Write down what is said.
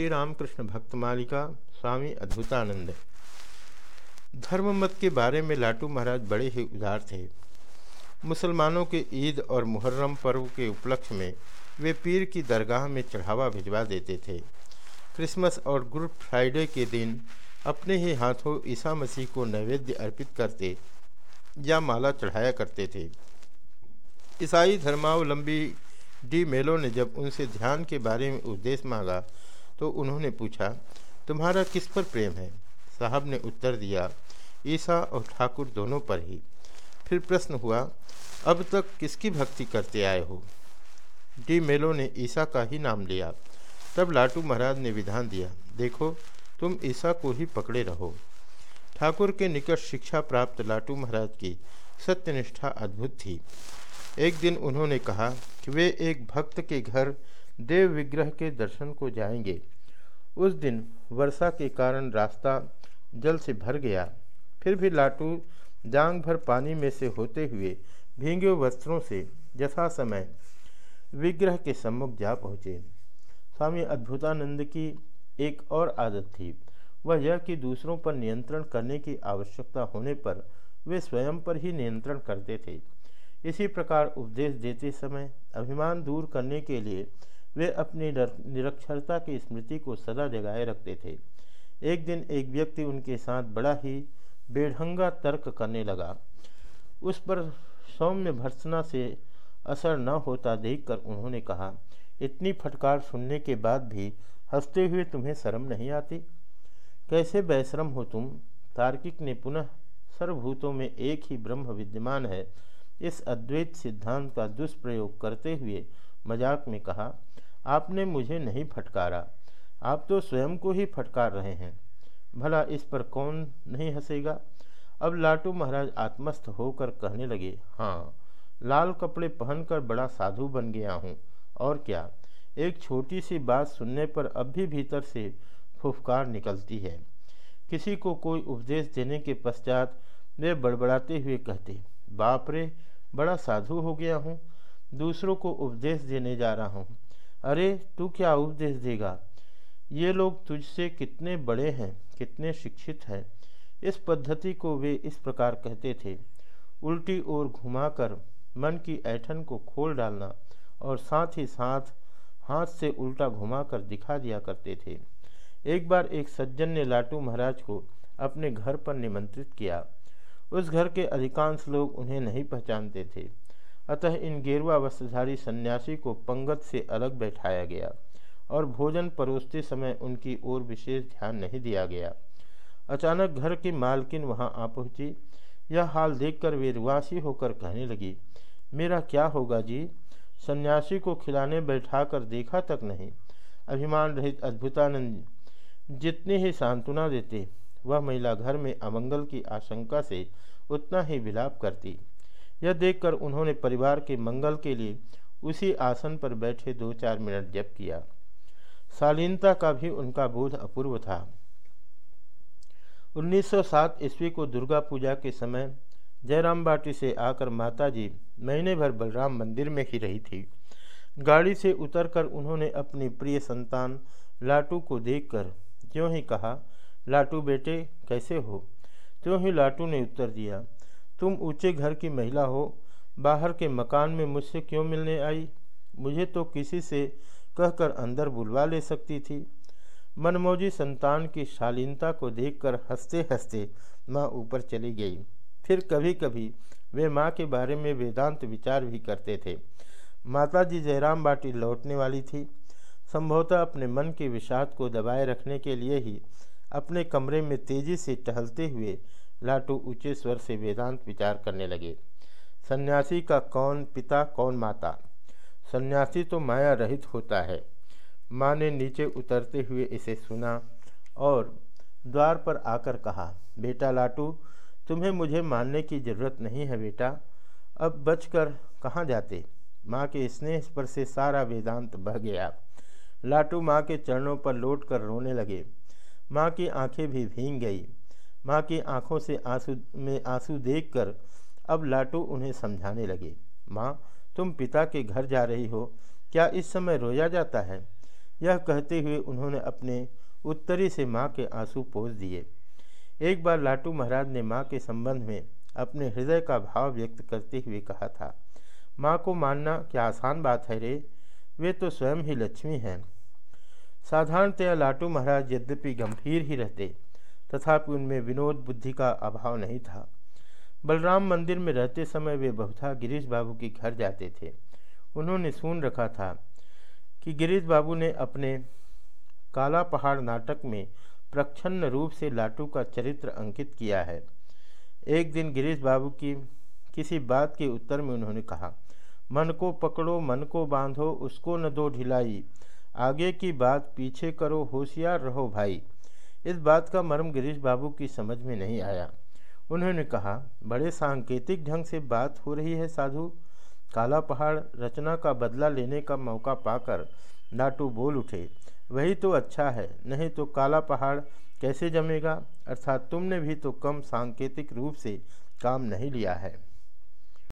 श्री रामकृष्ण भक्त मालिका स्वामी अद्भुतानंद। धर्म मत के बारे में लाटू महाराज बड़े ही उदार थे। मुसलमानों के ईद और मुहर्रम पर्व के उपलक्ष्य में वे पीर की दरगाह में चढ़ावा भिजवा देते थे। क्रिसमस और गुड फ्राइडे के दिन अपने ही हाथों ईसा मसीह को नैवेद्य अर्पित करते या माला चढ़ाया करते थे। ईसाई धर्मावलंबी डी मेलो ने जब उनसे ध्यान के बारे में उपदेश मांगा तो उन्होंने पूछा, तुम्हारा किस पर प्रेम है? साहब ने उत्तर दिया, ईसा और ठाकुर दोनों पर ही। फिर प्रश्न हुआ, अब तक किसकी भक्ति करते आए हो? डी मेलो ने ईसा का ही नाम लिया। तब लाटू महाराज ने विधान दिया, देखो, तुम ईसा को ही पकड़े रहो। ठाकुर के निकट शिक्षा प्राप्त लाटू महाराज की सत्यनिष्ठा अद्भुत थी। एक दिन उन्होंने कहा कि वे एक भक्त के घर देव विग्रह के दर्शन को जाएँगे। उस दिन वर्षा के कारण रास्ता जल से भर गया। फिर भी लाटू जांग भर पानी में से होते हुए भींगे वस्त्रों से यथा समय विग्रह के सम्मुख जा पहुँचे। स्वामी अद्भुतानंद की एक और आदत थी। वह यह कि दूसरों पर नियंत्रण करने की आवश्यकता होने पर वे स्वयं पर ही नियंत्रण करते थे। इसी प्रकार उपदेश देते समय अभिमान दूर करने के लिए वे अपनी निरक्षरता की स्मृति को सदा जगाए रखते थे। एक दिन एक व्यक्ति उनके साथ बड़ा ही बेढंगा तर्क करने लगा। उस पर सौम्य भर्सना से असर न होता देखकर उन्होंने कहा, इतनी फटकार सुनने के बाद भी हँसते हुए तुम्हें शर्म नहीं आती? कैसे बैश्रम हो तुम? तार्किक ने पुनः सर्वभूतों में एक ही ब्रह्म विद्यमान है। इस अद्वैत सिद्धांत का दुष्प्रयोग करते हुए मज़ाक में कहा आपने मुझे नहीं फटकारा। आप तो स्वयं को ही फटकार रहे हैं। भला इस पर कौन नहीं हंसेगा? अब लाटू महाराज आत्मस्थ होकर कहने लगे हाँ लाल कपड़े पहनकर बड़ा साधु बन गया हूँ। और क्या? एक छोटी सी बात सुनने पर अब भी भीतर से फुफकार निकलती है। किसी को कोई उपदेश देने के पश्चात वे बड़बड़ाते हुए कहते, बाप रे, बड़ा साधु हो गया हूँ। दूसरों को उपदेश देने जा रहा हूँ। अरे, तू क्या उपदेश देगा? ये लोग तुझसे कितने बड़े हैं, कितने शिक्षित हैं। इस पद्धति को वे इस प्रकार कहते थे। उल्टी ओर घुमाकर मन की ऐठन को खोल डालना और साथ ही साथ हाथ से उल्टा घुमाकर दिखा दिया करते थे। एक बार एक सज्जन ने लाटू महाराज को अपने घर पर निमंत्रित किया। उस घर के अधिकांश लोग उन्हें नहीं पहचानते थे। अतः इन गेरुआ वस्त्रधारी सन्यासी को पंगत से अलग बैठाया गया और भोजन परोसते समय उनकी ओर विशेष ध्यान नहीं दिया गया। अचानक घर की मालकिन वहाँ आ पहुँची। यह हाल देखकर वे रुआसी होकर कहने लगी, मेरा क्या होगा जी? सन्यासी को खिलाने बैठाकर देखा तक नहीं। अभिमान रहित अद्भुतानंद जितनी ही सांत्वना देते, वह महिला घर में अमंगल की आशंका से उतना ही विलाप करती। यह देखकर उन्होंने परिवार के मंगल के लिए उसी आसन पर बैठे दो चार मिनट जप किया। शालीनता का भी उनका बोध अपूर्व था। 1907 ईस्वी को दुर्गा पूजा के समय जयराम बाटी से आकर माताजी महीने भर बलराम मंदिर में ही रही थी। गाड़ी से उतरकर उन्होंने अपनी प्रिय संतान लाटू को देखकर क्यों ही कहा, लाटू बेटे, कैसे हो? त्यों ही लाटू ने उत्तर दिया तुम ऊँचे घर की महिला हो। बाहर के मकान में मुझसे क्यों मिलने आई? मुझे तो किसी से कहकर अंदर बुलवा ले सकती थी। मनमोजी संतान की शालीनता को देखकर हँसते हँसते माँ ऊपर चली गई। फिर कभी कभी वे माँ के बारे में वेदांत विचार भी करते थे। माता जी जयराम बाटी लौटने वाली थी। संभवतः अपने मन के विषाद को दबाए रखने के लिए ही अपने कमरे में तेज़ी से टहलते हुए लाटू ऊँचे स्वर से वेदांत विचार करने लगे। सन्यासी का कौन पिता, कौन माता? सन्यासी तो माया रहित होता है। माँ ने नीचे उतरते हुए इसे सुना और द्वार पर आकर कहा, बेटा लाटू, तुम्हें मुझे मानने की ज़रूरत नहीं है बेटा। अब बचकर कहाँ जाते? माँ के स्नेह पर से सारा वेदांत बह गया। लाटू माँ के चरणों पर लौट कर रोने लगे। माँ की आँखें भी भींग गई। माँ की आँखों से आँसू में आँसू देखकर अब लाटू उन्हें समझाने लगे, माँ, तुम पिता के घर जा रही हो, क्या इस समय रोया जाता है? यह कहते हुए उन्होंने अपने उत्तरी से माँ के आँसू पोस दिए। एक बार लाटू महाराज ने माँ के संबंध में अपने हृदय का भाव व्यक्त करते हुए कहा था, माँ को मानना क्या आसान बात है रे? वे तो स्वयं ही लक्ष्मी हैं। साधारणतया लाटू महाराज यद्यपि गंभीर ही रहते तथापि उनमें विनोद, बुद्धि का अभाव नहीं था। बलराम मंदिर में रहते समय वे बहुधा गिरीश बाबू के घर जाते थे। उन्होंने सुन रखा था कि गिरीश बाबू ने अपने काला पहाड़ नाटक में प्रच्छन्न रूप से लाटू का चरित्र अंकित किया है। एक दिन गिरीश बाबू की किसी बात के उत्तर में उन्होंने कहा, मन को पकड़ो, मन को बांधो, उसको न दो ढिलाई। आगे की बात पीछे करो, होशियार रहो भाई। इस बात का मर्म गिरीश बाबू की समझ में नहीं आया। उन्होंने कहा, बड़े सांकेतिक ढंग से बात हो रही है साधु। काला पहाड़ रचना का बदला लेने का मौका पाकर नाटू बोल उठे, वही तो अच्छा है, नहीं तो काला पहाड़ कैसे जमेगा? अर्थात तुमने भी तो कम सांकेतिक रूप से काम नहीं लिया है।